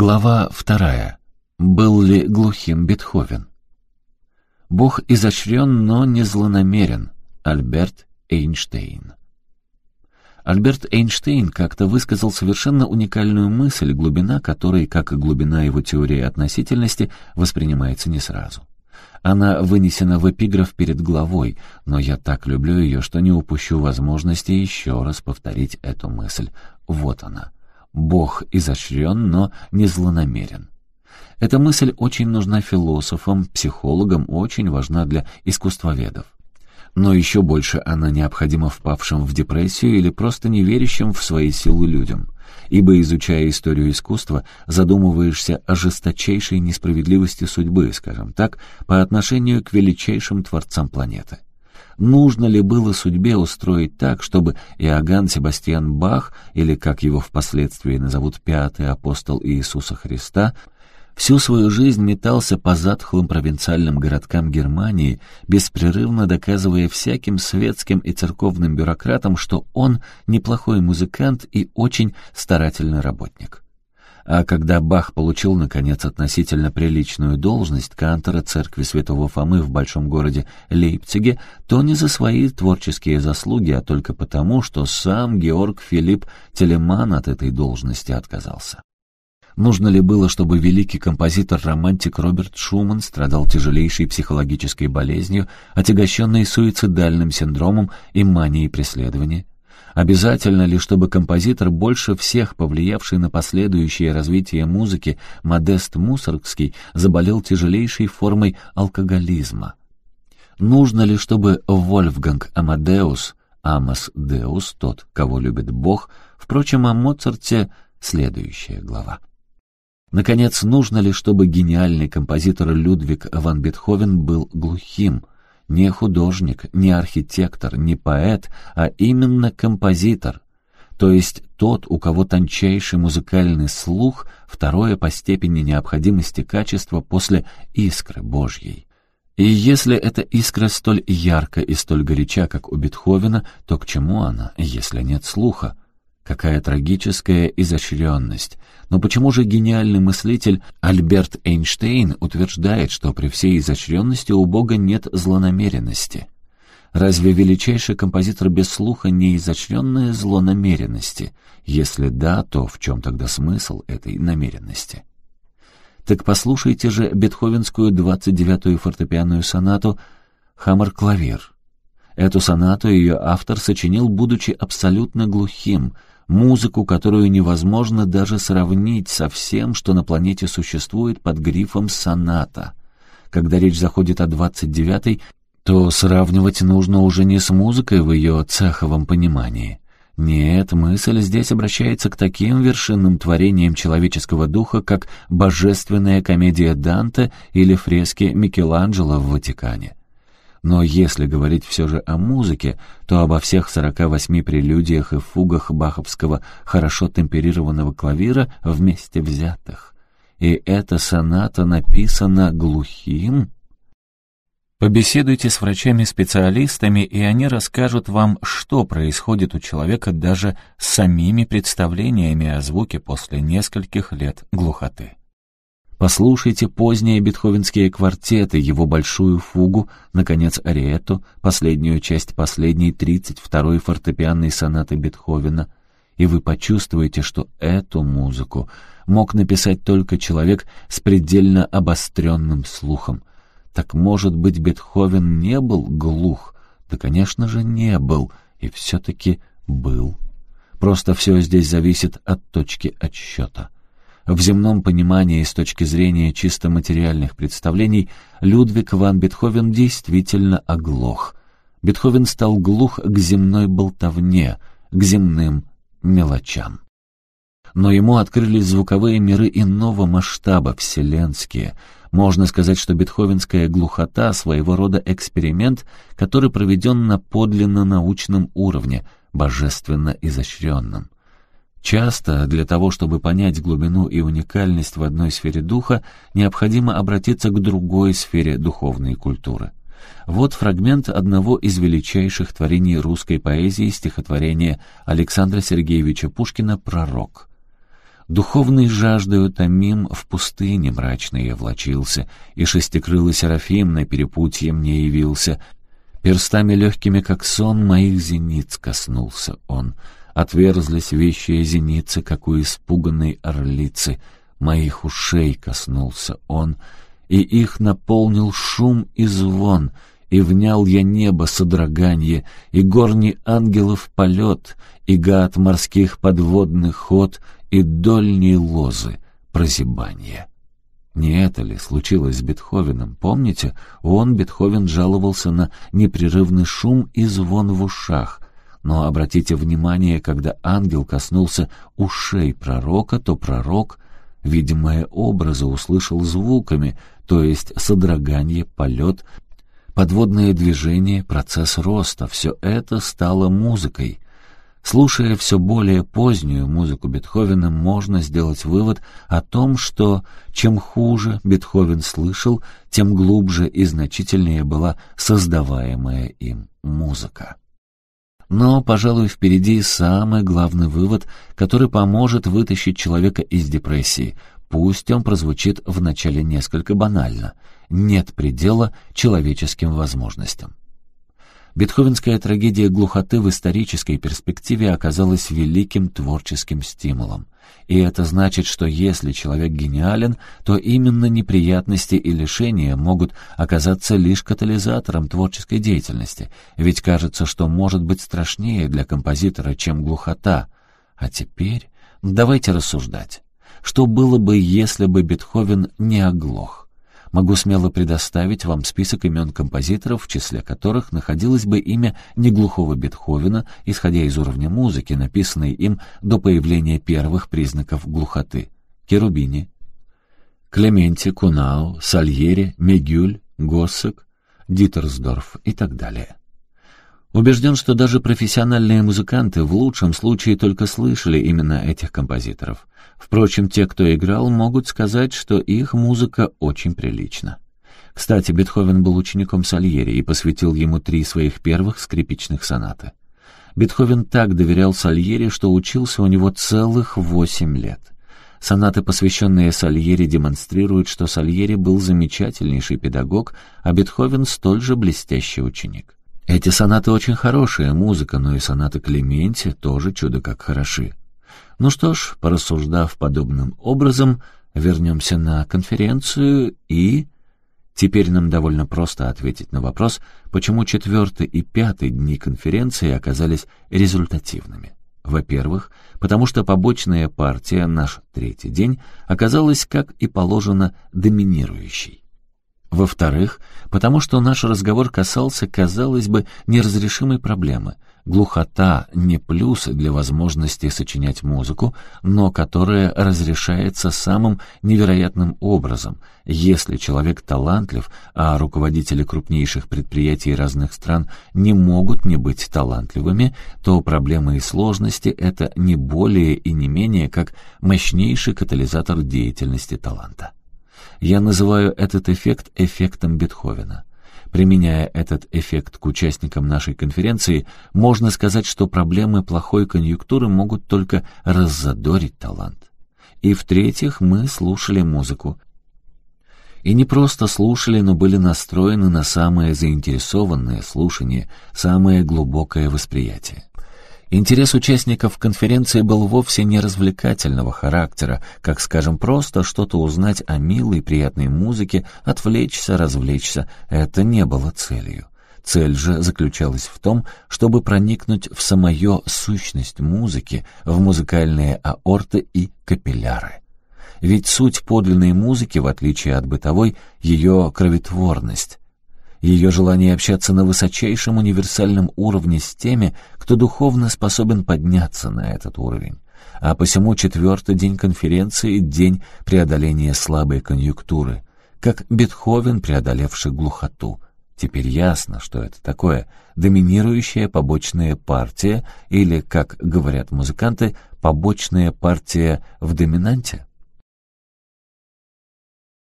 Глава вторая. Был ли глухим Бетховен? Бог изощрен, но не злонамерен. Альберт Эйнштейн. Альберт Эйнштейн как-то высказал совершенно уникальную мысль, глубина которой, как и глубина его теории относительности, воспринимается не сразу. Она вынесена в эпиграф перед главой, но я так люблю ее, что не упущу возможности еще раз повторить эту мысль. Вот она. Бог изощрен, но не злонамерен. Эта мысль очень нужна философам, психологам, очень важна для искусствоведов. Но еще больше она необходима впавшим в депрессию или просто неверящим в свои силы людям. Ибо, изучая историю искусства, задумываешься о жесточайшей несправедливости судьбы, скажем так, по отношению к величайшим творцам планеты. Нужно ли было судьбе устроить так, чтобы Иоганн Себастьян Бах, или, как его впоследствии назовут пятый апостол Иисуса Христа, всю свою жизнь метался по затхлым провинциальным городкам Германии, беспрерывно доказывая всяким светским и церковным бюрократам, что он неплохой музыкант и очень старательный работник. А когда Бах получил, наконец, относительно приличную должность кантора церкви святого Фомы в большом городе Лейпциге, то не за свои творческие заслуги, а только потому, что сам Георг Филипп Телеман от этой должности отказался. Нужно ли было, чтобы великий композитор-романтик Роберт Шуман страдал тяжелейшей психологической болезнью, отягощенной суицидальным синдромом и манией преследования? Обязательно ли, чтобы композитор, больше всех повлиявший на последующее развитие музыки, Модест Мусоргский, заболел тяжелейшей формой алкоголизма? Нужно ли, чтобы Вольфганг Амадеус, Амос Деус, тот, кого любит Бог, впрочем, о Моцарте следующая глава. Наконец, нужно ли, чтобы гениальный композитор Людвиг ван Бетховен был глухим, не художник, не архитектор, не поэт, а именно композитор, то есть тот, у кого тончайший музыкальный слух, второе по степени необходимости качества после искры Божьей. И если эта искра столь ярка и столь горяча, как у Бетховена, то к чему она, если нет слуха? Какая трагическая изощренность. Но почему же гениальный мыслитель Альберт Эйнштейн утверждает, что при всей изощренности у Бога нет злонамеренности? Разве величайший композитор без слуха не изощренная злонамеренности? Если да, то в чем тогда смысл этой намеренности? Так послушайте же бетховенскую 29-ю фортепианную сонату «Хаммер-клавир». Эту сонату ее автор сочинил, будучи абсолютно глухим — музыку, которую невозможно даже сравнить со всем, что на планете существует под грифом «соната». Когда речь заходит о 29-й, то сравнивать нужно уже не с музыкой в ее цеховом понимании. Нет, мысль здесь обращается к таким вершинным творениям человеческого духа, как божественная комедия Данте или фрески Микеланджело в Ватикане. Но если говорить все же о музыке, то обо всех 48 прелюдиях и фугах баховского хорошо темперированного клавира вместе взятых. И эта соната написана глухим? Побеседуйте с врачами-специалистами, и они расскажут вам, что происходит у человека даже с самими представлениями о звуке после нескольких лет глухоты. Послушайте поздние бетховенские квартеты, его большую фугу, наконец, ариету, последнюю часть последней 32-й фортепианной сонаты Бетховена, и вы почувствуете, что эту музыку мог написать только человек с предельно обостренным слухом. Так, может быть, Бетховен не был глух? Да, конечно же, не был, и все-таки был. Просто все здесь зависит от точки отсчета. В земном понимании с точки зрения чисто материальных представлений Людвиг ван Бетховен действительно оглох. Бетховен стал глух к земной болтовне, к земным мелочам. Но ему открылись звуковые миры иного масштаба, вселенские. Можно сказать, что бетховенская глухота — своего рода эксперимент, который проведен на подлинно научном уровне, божественно изощренном. Часто для того, чтобы понять глубину и уникальность в одной сфере духа, необходимо обратиться к другой сфере духовной культуры. Вот фрагмент одного из величайших творений русской поэзии стихотворения Александра Сергеевича Пушкина «Пророк». Духовной жаждою томим в пустыне мрачно я влачился, и шестикрылый серафим на перепутье мне явился. Перстами легкими, как сон, моих зениц коснулся он. Отверзлись вещие зеницы, как у испуганной орлицы. Моих ушей коснулся он, и их наполнил шум и звон — и внял я небо содроганье, и горний ангелов полет, и гад морских подводных ход, и дольней лозы прозябания. Не это ли случилось с Бетховеном? Помните, он, Бетховен, жаловался на непрерывный шум и звон в ушах. Но обратите внимание, когда ангел коснулся ушей пророка, то пророк, видимое образы, услышал звуками, то есть содрогание, полет, подводное движение, процесс роста — все это стало музыкой. Слушая все более позднюю музыку Бетховена, можно сделать вывод о том, что чем хуже Бетховен слышал, тем глубже и значительнее была создаваемая им музыка. Но, пожалуй, впереди самый главный вывод, который поможет вытащить человека из депрессии. Пусть он прозвучит вначале несколько банально. Нет предела человеческим возможностям. Бетховенская трагедия глухоты в исторической перспективе оказалась великим творческим стимулом. И это значит, что если человек гениален, то именно неприятности и лишения могут оказаться лишь катализатором творческой деятельности, ведь кажется, что может быть страшнее для композитора, чем глухота. А теперь давайте рассуждать. Что было бы, если бы Бетховен не оглох? Могу смело предоставить вам список имен композиторов, в числе которых находилось бы имя неглухого Бетховена, исходя из уровня музыки, написанной им до появления первых признаков глухоты. Керубини, Клементи, Кунау, Сальери, Мегюль, Госсек, Дитерсдорф и так далее. Убежден, что даже профессиональные музыканты в лучшем случае только слышали именно этих композиторов. Впрочем, те, кто играл, могут сказать, что их музыка очень прилична. Кстати, Бетховен был учеником Сальери и посвятил ему три своих первых скрипичных сонаты. Бетховен так доверял Сальери, что учился у него целых восемь лет. Сонаты, посвященные Сальери, демонстрируют, что Сальери был замечательнейший педагог, а Бетховен столь же блестящий ученик. Эти сонаты очень хорошая музыка, но и сонаты Клементи тоже чудо как хороши. Ну что ж, порассуждав подобным образом, вернемся на конференцию и... Теперь нам довольно просто ответить на вопрос, почему четвертый и пятый дни конференции оказались результативными. Во-первых, потому что побочная партия, наш третий день, оказалась, как и положено, доминирующей. Во-вторых, потому что наш разговор касался, казалось бы, неразрешимой проблемы. Глухота не плюс для возможности сочинять музыку, но которая разрешается самым невероятным образом. Если человек талантлив, а руководители крупнейших предприятий разных стран не могут не быть талантливыми, то проблемы и сложности — это не более и не менее как мощнейший катализатор деятельности таланта. Я называю этот эффект эффектом Бетховена. Применяя этот эффект к участникам нашей конференции, можно сказать, что проблемы плохой конъюнктуры могут только раззадорить талант. И в-третьих, мы слушали музыку. И не просто слушали, но были настроены на самое заинтересованное слушание, самое глубокое восприятие. Интерес участников конференции был вовсе не развлекательного характера, как, скажем, просто что-то узнать о милой, приятной музыке, отвлечься, развлечься. Это не было целью. Цель же заключалась в том, чтобы проникнуть в самую сущность музыки, в музыкальные аорты и капилляры. Ведь суть подлинной музыки, в отличие от бытовой, ее кроветворность, ее желание общаться на высочайшем универсальном уровне с теми, кто духовно способен подняться на этот уровень. А посему четвертый день конференции — день преодоления слабой конъюнктуры, как Бетховен, преодолевший глухоту. Теперь ясно, что это такое доминирующая побочная партия или, как говорят музыканты, побочная партия в доминанте.